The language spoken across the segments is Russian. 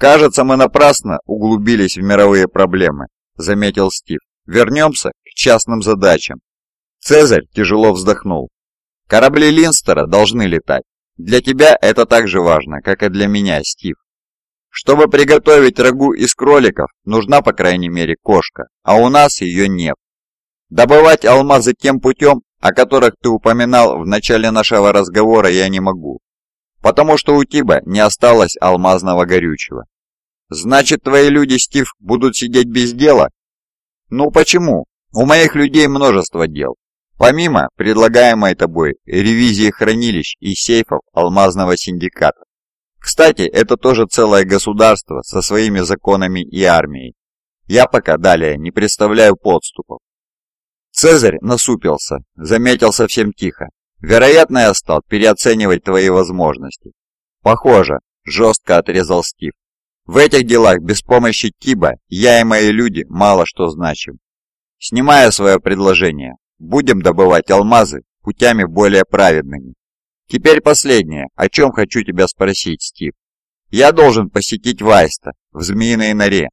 «Кажется, мы напрасно углубились в мировые проблемы», — заметил Стив. «Вернемся к частным задачам». Цезарь тяжело вздохнул. «Корабли Линстера должны летать. Для тебя это так же важно, как и для меня, Стив. Чтобы приготовить рагу из кроликов, нужна по крайней мере кошка, а у нас ее нет. Добывать алмазы тем путем, о которых ты упоминал в начале нашего разговора, я не могу потому что у Тиба не осталось алмазного горючего. Значит, твои люди, Стив, будут сидеть без дела? Ну почему? У моих людей множество дел. Помимо предлагаемой тобой ревизии хранилищ и сейфов алмазного синдиката. Кстати, это тоже целое государство со своими законами и армией. Я пока далее не представляю подступов. Цезарь насупился, заметил совсем тихо. Вероятно, я стал переоценивать твои возможности. Похоже, жестко отрезал Стив. В этих делах без помощи Киба я и мои люди мало что значим. Снимая свое предложение, будем добывать алмазы путями более праведными. Теперь последнее, о чем хочу тебя спросить, Стив. Я должен посетить Вайста в Змеиной норе.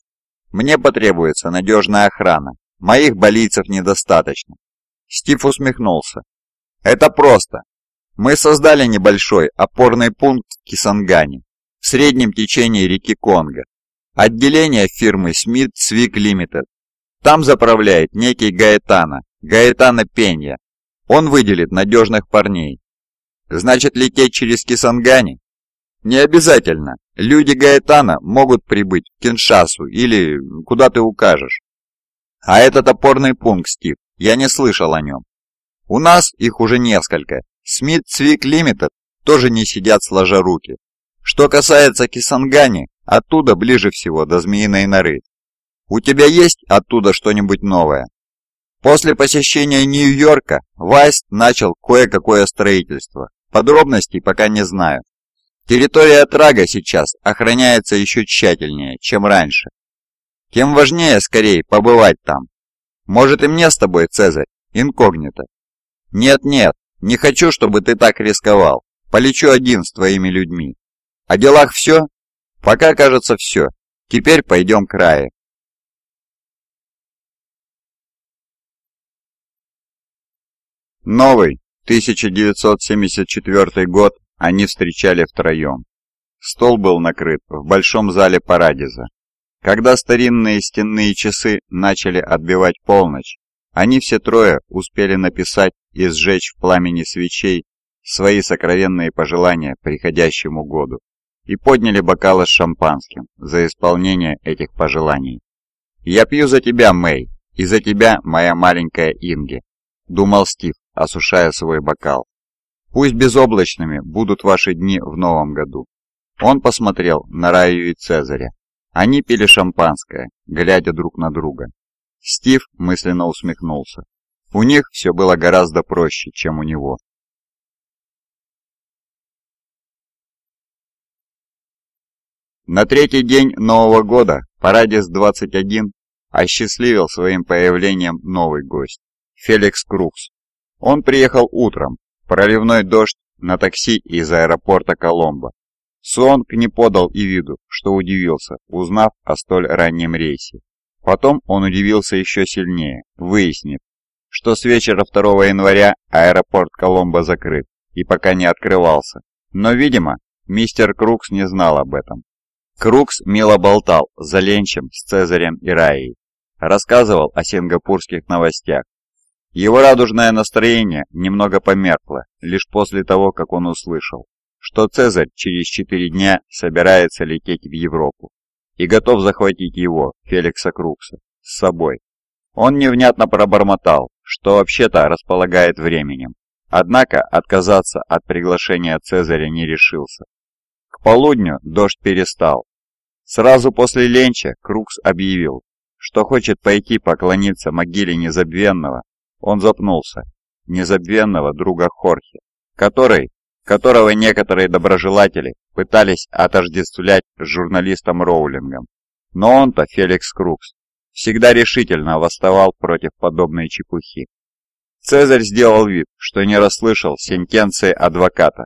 Мне потребуется надежная охрана. Моих болийцев недостаточно. Стив усмехнулся. Это просто. Мы создали небольшой опорный пункт в Кисангане, в среднем течении реки Конго. Отделение фирмы Swig Limited. Там заправляет некий Гаэтана, Гаэтана Пенья. Он выделит надежных парней. Значит, лететь через Кисангани? Не обязательно. Люди Гаэтана могут прибыть в Киншасу или куда ты укажешь. А этот опорный пункт, Стив, я не слышал о нем. У нас их уже несколько. Смит Цвик Лимитед тоже не сидят сложа руки. Что касается Кисангани, оттуда ближе всего до Змеиной норы. У тебя есть оттуда что-нибудь новое? После посещения Нью-Йорка Вайст начал кое-какое строительство. Подробностей пока не знаю. Территория Трага сейчас охраняется еще тщательнее, чем раньше. Тем важнее скорее побывать там. Может и мне с тобой, Цезарь, инкогнито. «Нет-нет, не хочу, чтобы ты так рисковал. Полечу один с твоими людьми. О делах все? Пока, кажется, все. Теперь пойдем к Рае». Новый, 1974 год, они встречали втроем. Стол был накрыт в большом зале Парадиза. Когда старинные стенные часы начали отбивать полночь, они все трое успели написать и сжечь в пламени свечей свои сокровенные пожелания приходящему году и подняли бокалы с шампанским за исполнение этих пожеланий. «Я пью за тебя, Мэй, и за тебя, моя маленькая Инги», — думал Стив, осушая свой бокал. «Пусть безоблачными будут ваши дни в новом году». Он посмотрел на Раю и Цезаря. Они пили шампанское, глядя друг на друга. Стив мысленно усмехнулся. У них все было гораздо проще, чем у него. На третий день Нового года Парадис-21 осчастливил своим появлением новый гость – Феликс Крукс. Он приехал утром, проливной дождь на такси из аэропорта Коломбо. Суонг не подал и виду, что удивился, узнав о столь раннем рейсе. Потом он удивился еще сильнее, выяснив, что с вечера 2 января аэропорт Коломбо закрыт и пока не открывался. Но, видимо, мистер Крукс не знал об этом. Крукс мило болтал за ленчем с Цезарем и Раей, рассказывал о сингапурских новостях. Его радужное настроение немного померкло, лишь после того, как он услышал, что Цезарь через четыре дня собирается лететь в Европу и готов захватить его, Феликса Крукса, с собой. Он невнятно пробормотал, что вообще-то располагает временем. Однако отказаться от приглашения Цезаря не решился. К полудню дождь перестал. Сразу после ленча Крукс объявил, что хочет пойти поклониться могиле незабвенного. Он запнулся. Незабвенного друга Хорхе, который, которого некоторые доброжелатели пытались отождествлять с журналистом Роулингом. Но он-то Феликс Крукс всегда решительно восставал против подобной чепухи. Цезарь сделал вид, что не расслышал сентенции адвоката.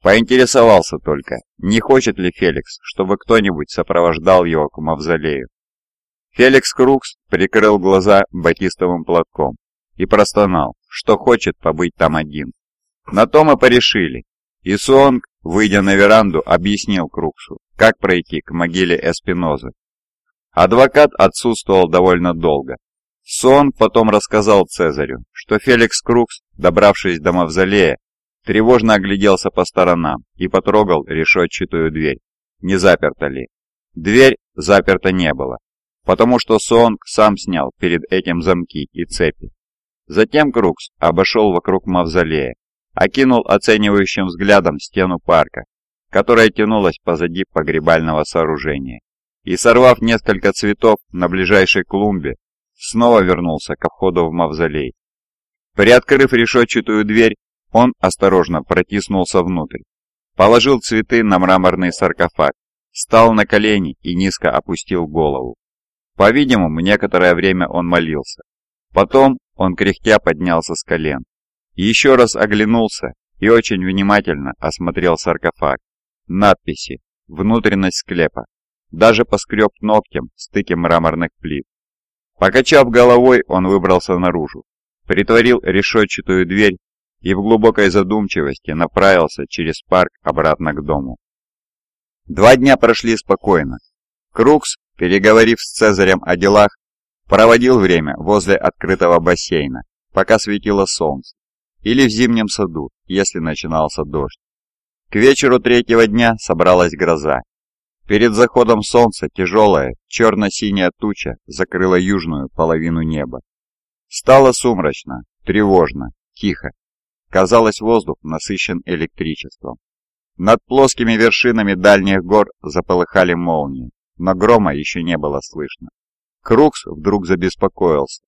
Поинтересовался только, не хочет ли Феликс, чтобы кто-нибудь сопровождал его к мавзолею. Феликс Крукс прикрыл глаза батистовым платком и простонал, что хочет побыть там один. На то мы порешили, и Суонг, выйдя на веранду, объяснил Круксу, как пройти к могиле Эспинозы. Адвокат отсутствовал довольно долго. Суонг потом рассказал Цезарю, что Феликс Крукс, добравшись до мавзолея, тревожно огляделся по сторонам и потрогал решетчатую дверь, не заперта ли. Дверь заперта не было, потому что Сонг сам снял перед этим замки и цепи. Затем Крукс обошел вокруг мавзолея, окинул оценивающим взглядом стену парка, которая тянулась позади погребального сооружения, и, сорвав несколько цветов на ближайшей клумбе, снова вернулся ко входу в мавзолей. Приоткрыв решетчатую дверь, он осторожно протиснулся внутрь, положил цветы на мраморный саркофаг, встал на колени и низко опустил голову. По-видимому, некоторое время он молился. Потом он кряхтя поднялся с колен. Еще раз оглянулся и очень внимательно осмотрел саркофаг. Надписи, внутренность склепа. Даже поскреб ногтем стыки мраморных плит. Покачав головой, он выбрался наружу, притворил решетчатую дверь и в глубокой задумчивости направился через парк обратно к дому. Два дня прошли спокойно. Крукс переговорив с Цезарем о делах, проводил время возле открытого бассейна, пока светило солнце, или в зимнем саду, если начинался дождь. К вечеру третьего дня собралась гроза. Перед заходом солнца тяжелая черно-синяя туча закрыла южную половину неба. Стало сумрачно, тревожно, тихо. Казалось, воздух насыщен электричеством. Над плоскими вершинами дальних гор заполыхали молнии но грома еще не было слышно. Крукс вдруг забеспокоился.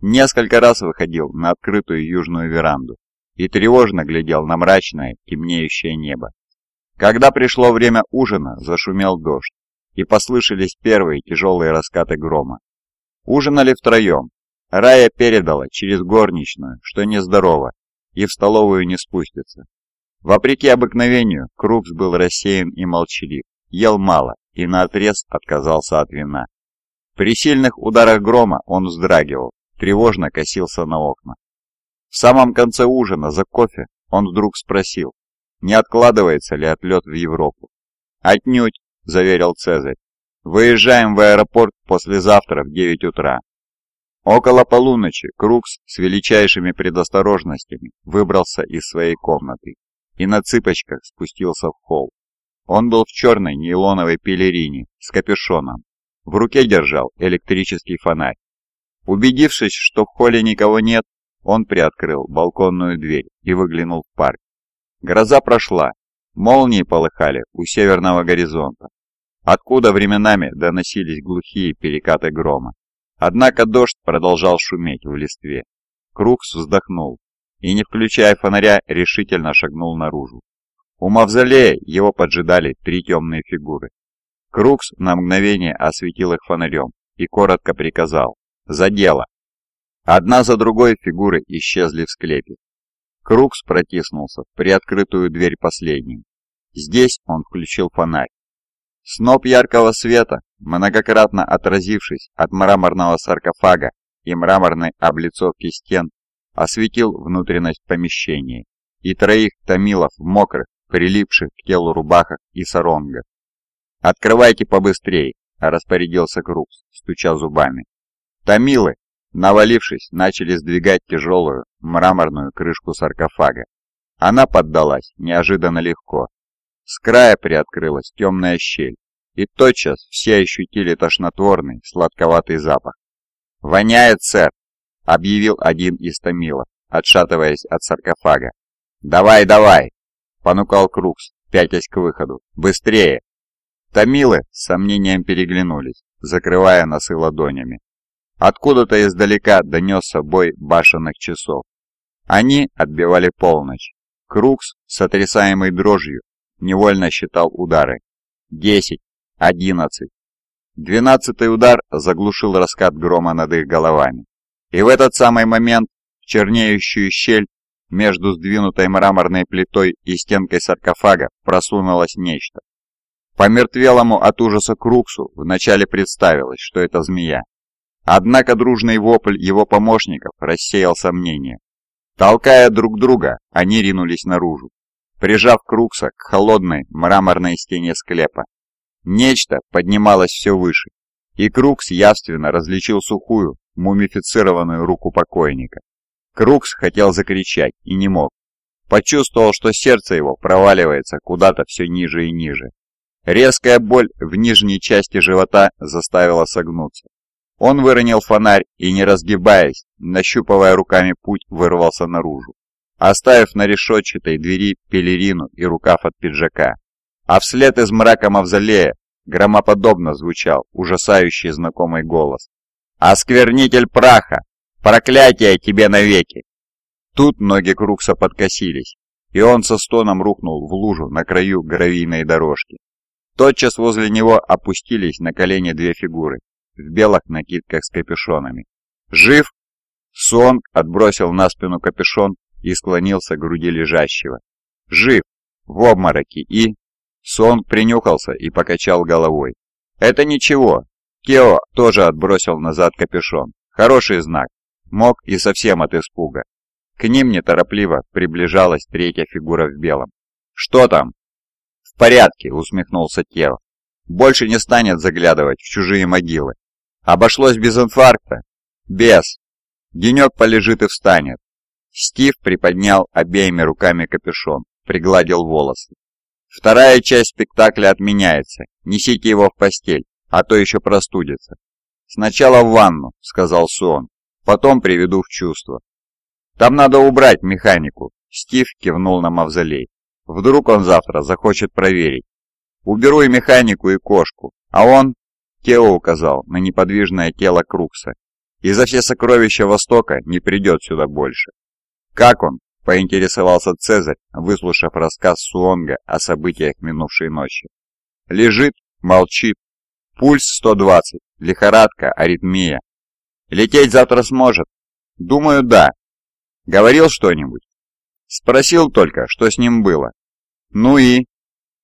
Несколько раз выходил на открытую южную веранду и тревожно глядел на мрачное, темнеющее небо. Когда пришло время ужина, зашумел дождь, и послышались первые тяжелые раскаты грома. Ужинали втроем. Рая передала через горничную, что нездорово, и в столовую не спустится. Вопреки обыкновению, Крукс был рассеян и молчалив, ел мало и наотрез отказался от вина. При сильных ударах грома он вздрагивал, тревожно косился на окна. В самом конце ужина за кофе он вдруг спросил, не откладывается ли отлет в Европу. «Отнюдь», — заверил Цезарь. «Выезжаем в аэропорт послезавтра в 9 утра». Около полуночи Крукс с величайшими предосторожностями выбрался из своей комнаты и на цыпочках спустился в холл. Он был в черной нейлоновой пелерине с капюшоном. В руке держал электрический фонарь. Убедившись, что в холле никого нет, он приоткрыл балконную дверь и выглянул в парк. Гроза прошла, молнии полыхали у северного горизонта, откуда временами доносились глухие перекаты грома. Однако дождь продолжал шуметь в листве. Крукс вздохнул и, не включая фонаря, решительно шагнул наружу. У мавзолея его поджидали три темные фигуры. Крукс на мгновение осветил их фонарем и коротко приказал «За дело!». Одна за другой фигуры исчезли в склепе. Крукс протиснулся в приоткрытую дверь последним. Здесь он включил фонарь. Сноп яркого света, многократно отразившись от мраморного саркофага и мраморной облицовки стен, осветил внутренность помещения и троих томилов в мокрых, прилипших к телу рубахах и саронгах. «Открывайте побыстрее!» – распорядился Крукс, стуча зубами. Томилы, навалившись, начали сдвигать тяжелую мраморную крышку саркофага. Она поддалась неожиданно легко. С края приоткрылась темная щель, и тотчас все ощутили тошнотворный, сладковатый запах. «Воняет, сэр!» — объявил один из томилов, отшатываясь от саркофага. «Давай, давай!» понукал Крукс, пятясь к выходу. «Быстрее!» Томилы с сомнением переглянулись, закрывая носы ладонями. Откуда-то издалека донесся бой башенных часов. Они отбивали полночь. Крукс, сотрясаемый дрожью, невольно считал удары. Десять, одиннадцать. Двенадцатый удар заглушил раскат грома над их головами. И в этот самый момент в чернеющую щель между сдвинутой мраморной плитой и стенкой саркофага просунулось нечто. По мертвелому от ужаса Круксу вначале представилось, что это змея. Однако дружный вопль его помощников рассеял сомнения. Толкая друг друга, они ринулись наружу, прижав Крукса к холодной мраморной стене склепа. Нечто поднималось все выше, и Крукс явственно различил сухую, мумифицированную руку покойника. Крукс хотел закричать и не мог. Почувствовал, что сердце его проваливается куда-то все ниже и ниже. Резкая боль в нижней части живота заставила согнуться. Он выронил фонарь и, не разгибаясь, нащупывая руками путь, вырвался наружу, оставив на решетчатой двери пелерину и рукав от пиджака. А вслед из мрака мавзолея громоподобно звучал ужасающий знакомый голос. «Осквернитель праха! Проклятие тебе навеки!» Тут ноги Крукса подкосились, и он со стоном рухнул в лужу на краю гравийной дорожки. Тотчас возле него опустились на колени две фигуры в белых накидках с капюшонами. «Жив?» Сонг отбросил на спину капюшон и склонился к груди лежащего. «Жив! В обмороке и...» Сонг принюхался и покачал головой. «Это ничего!» Кео тоже отбросил назад капюшон. Хороший знак. Мог и совсем от испуга. К ним неторопливо приближалась третья фигура в белом. «Что там?» «В порядке», — усмехнулся Тео. «Больше не станет заглядывать в чужие могилы. Обошлось без инфаркта?» «Без. Денек полежит и встанет». Стив приподнял обеими руками капюшон, пригладил волосы. «Вторая часть спектакля отменяется. Несите его в постель, а то еще простудится». «Сначала в ванну», — сказал Суон. «Потом приведу в чувство». «Там надо убрать механику», — Стив кивнул на мавзолей. Вдруг он завтра захочет проверить. Уберу и механику, и кошку. А он, Тео указал на неподвижное тело Крукса, и за все сокровища Востока не придет сюда больше. Как он? Поинтересовался Цезарь, выслушав рассказ Суонга о событиях минувшей ночи. Лежит, молчит. Пульс 120, лихорадка, аритмия. Лететь завтра сможет? Думаю, да. Говорил что-нибудь? Спросил только, что с ним было. Ну и?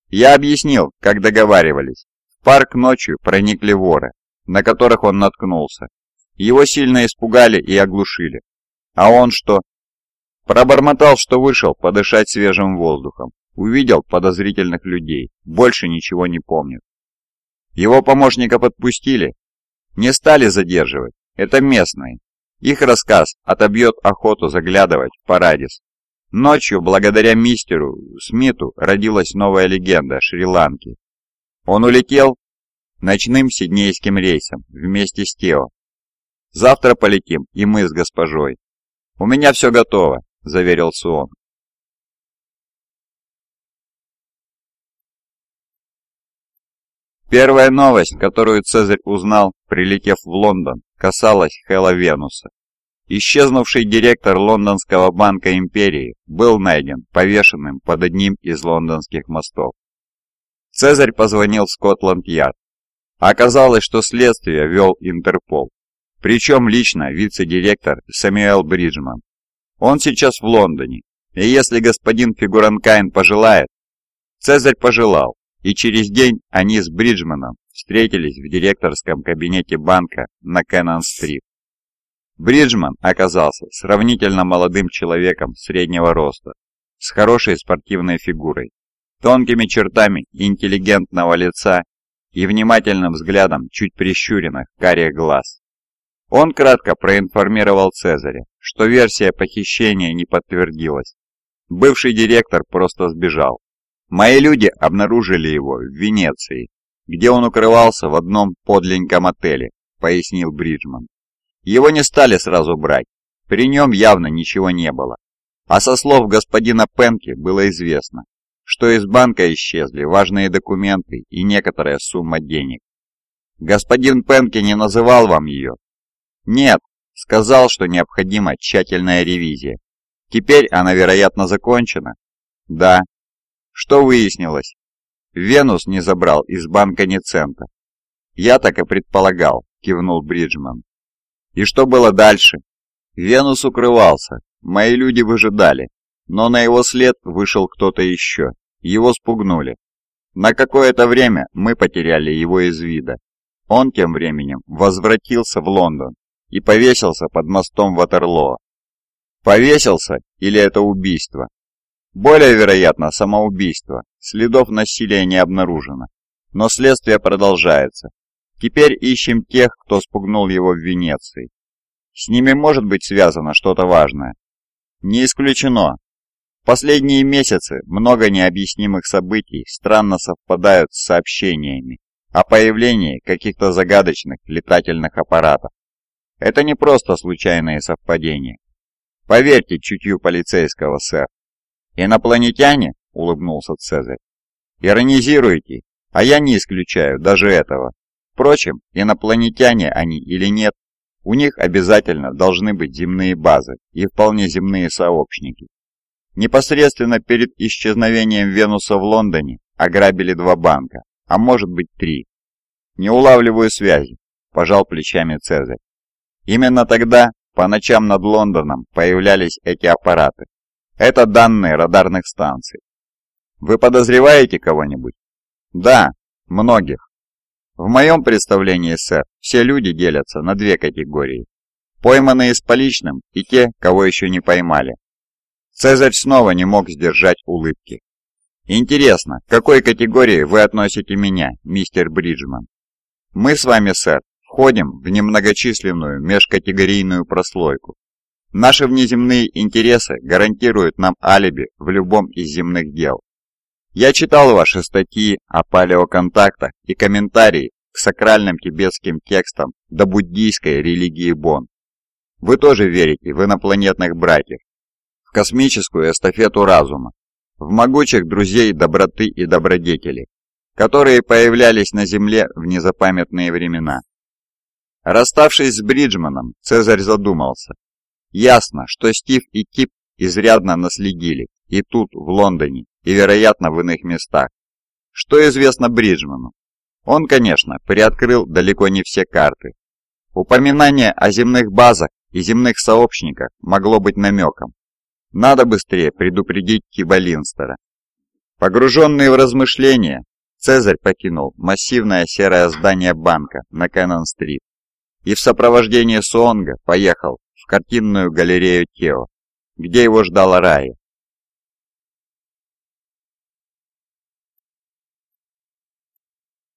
Я объяснил, как договаривались. В парк ночью проникли воры, на которых он наткнулся. Его сильно испугали и оглушили. А он что? Пробормотал, что вышел подышать свежим воздухом. Увидел подозрительных людей. Больше ничего не помнит. Его помощника подпустили. Не стали задерживать. Это местные. Их рассказ отобьет охоту заглядывать в Парадис. Ночью, благодаря мистеру Смиту, родилась новая легенда Шри-Ланки. Он улетел ночным сиднейским рейсом вместе с Тео. Завтра полетим, и мы с госпожой. У меня все готово, заверил Суон. Первая новость, которую Цезарь узнал, прилетев в Лондон, касалась Хэла Венуса. Исчезнувший директор Лондонского банка империи был найден повешенным под одним из лондонских мостов. Цезарь позвонил в Скотланд-Ярд. Оказалось, что следствие вел Интерпол. Причем лично вице-директор Сэмюэл Бриджман. Он сейчас в Лондоне, и если господин Фигуранкайн пожелает... Цезарь пожелал, и через день они с Бриджманом встретились в директорском кабинете банка на Кеннон-стрит. Бриджман оказался сравнительно молодым человеком среднего роста, с хорошей спортивной фигурой, тонкими чертами интеллигентного лица и внимательным взглядом чуть прищуренных карих глаз. Он кратко проинформировал Цезаря, что версия похищения не подтвердилась. Бывший директор просто сбежал. Мои люди обнаружили его в Венеции, где он укрывался в одном подленьком отеле, пояснил Бриджман. Его не стали сразу брать, при нем явно ничего не было. А со слов господина Пенки было известно, что из банка исчезли важные документы и некоторая сумма денег. Господин Пенки не называл вам ее? Нет, сказал, что необходима тщательная ревизия. Теперь она, вероятно, закончена? Да. Что выяснилось? Венус не забрал из банка ни цента. Я так и предполагал, кивнул Бриджман. И что было дальше? Венус укрывался. Мои люди выжидали. Но на его след вышел кто-то еще. Его спугнули. На какое-то время мы потеряли его из вида. Он тем временем возвратился в Лондон и повесился под мостом Ватерлоо. Повесился или это убийство? Более вероятно, самоубийство. Следов насилия не обнаружено. Но следствие продолжается. Теперь ищем тех, кто спугнул его в Венеции. С ними может быть связано что-то важное. Не исключено. Последние месяцы много необъяснимых событий странно совпадают с сообщениями о появлении каких-то загадочных летательных аппаратов. Это не просто случайные совпадения. Поверьте чутью полицейского, сэр. «Инопланетяне?» — улыбнулся Цезарь. «Иронизируете, а я не исключаю даже этого. Впрочем, инопланетяне они или нет, у них обязательно должны быть земные базы и вполне земные сообщники. Непосредственно перед исчезновением Венуса в Лондоне ограбили два банка, а может быть три. Не улавливаю связи, пожал плечами Цезарь. Именно тогда по ночам над Лондоном появлялись эти аппараты. Это данные радарных станций. Вы подозреваете кого-нибудь? Да, многих. В моем представлении, сэр, все люди делятся на две категории. Пойманные с поличным и те, кого еще не поймали. Цезарь снова не мог сдержать улыбки. «Интересно, к какой категории вы относите меня, мистер Бриджман?» «Мы с вами, сэр, входим в немногочисленную межкатегорийную прослойку. Наши внеземные интересы гарантируют нам алиби в любом из земных дел. Я читал ваши статьи о палеоконтактах и комментарии к сакральным тибетским текстам до буддийской религии Бон. Вы тоже верите в инопланетных братьев, в космическую эстафету разума, в могучих друзей доброты и добродетели, которые появлялись на Земле в незапамятные времена. Расставшись с Бриджманом, Цезарь задумался. Ясно, что Стив и Кип изрядно наследили и тут, в Лондоне, и, вероятно, в иных местах. Что известно Бриджману? Он, конечно, приоткрыл далеко не все карты. Упоминание о земных базах и земных сообщниках могло быть намеком. Надо быстрее предупредить Киба Линстера. Погруженный в размышления, Цезарь покинул массивное серое здание банка на Кэннон-стрит и в сопровождении Суонга поехал в картинную галерею Тео, где его ждала Рая.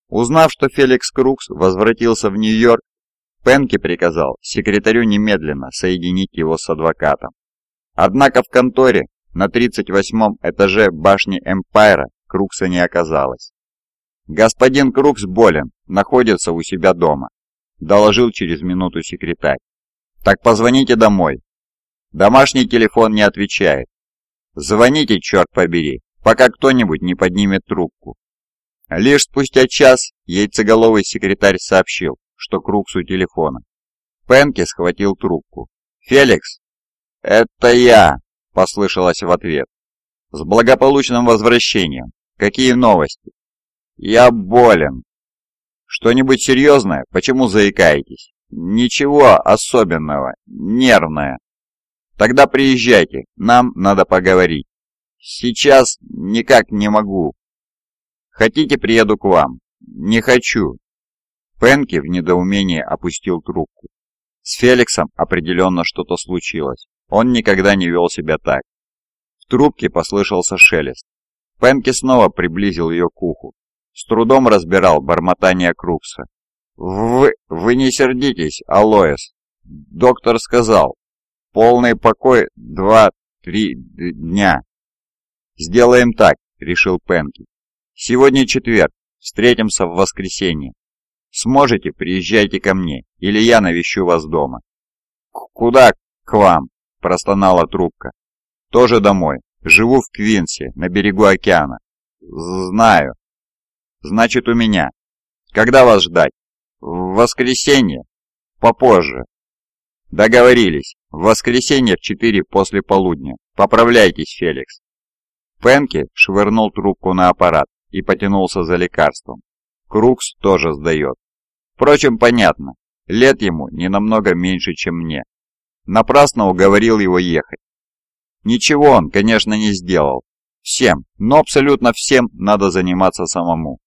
Узнав, что Феликс Крукс возвратился в Нью-Йорк, Пенки приказал секретарю немедленно соединить его с адвокатом. Однако в конторе на 38-м этаже башни Эмпайра Крукса не оказалось. «Господин Крукс болен, находится у себя дома», – доложил через минуту секретарь. «Так позвоните домой». Домашний телефон не отвечает. «Звоните, черт побери, пока кто-нибудь не поднимет трубку. Лишь спустя час яйцеголовый секретарь сообщил, что Крукс у телефона. Пенки схватил трубку. «Феликс?» «Это я!» – послышалось в ответ. «С благополучным возвращением! Какие новости?» «Я болен!» «Что-нибудь серьезное? Почему заикаетесь?» «Ничего особенного. Нервное». «Тогда приезжайте, нам надо поговорить». «Сейчас никак не могу. Хотите, приеду к вам?» «Не хочу». Пенки в недоумении опустил трубку. С Феликсом определенно что-то случилось. Он никогда не вел себя так. В трубке послышался шелест. Пенки снова приблизил ее к уху. С трудом разбирал бормотание Крукса. «Вы... вы не сердитесь, Алоэс. Доктор сказал. Полный покой два-три дня». «Сделаем так», — решил Пенки. Сегодня четверг, встретимся в воскресенье. Сможете, приезжайте ко мне, или я навещу вас дома. Куда к вам? Простонала трубка. Тоже домой. Живу в Квинсе, на берегу океана. Знаю. Значит, у меня. Когда вас ждать? В воскресенье? Попозже. Договорились. В воскресенье в четыре после полудня. Поправляйтесь, Феликс. Пенки швырнул трубку на аппарат и потянулся за лекарством. Крукс тоже сдает. Впрочем, понятно, лет ему не намного меньше, чем мне. Напрасно уговорил его ехать. Ничего он, конечно, не сделал. Всем, но абсолютно всем надо заниматься самому.